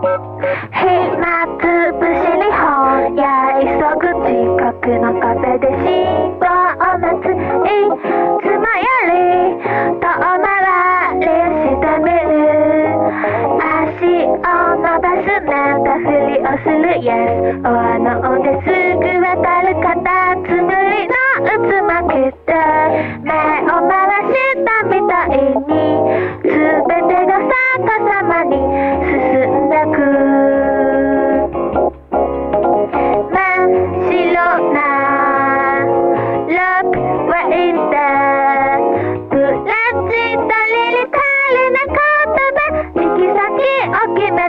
暇つぶしに本屋急ぐ近くのカフェで新聞を待ついつもより遠回りしてみる。足を伸ばすなんかふりをする Yes おあのですぐわかるカタツムリの渦巻きで目を回したみたいに。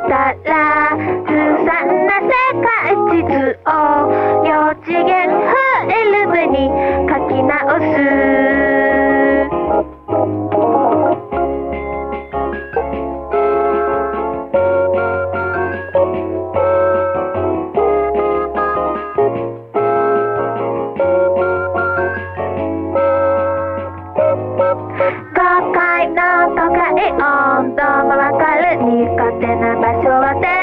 先を決めたらずさんな世界地図を幼稚園フィルムに書き直す。5階の都会温度もわかる。苦手な場所は手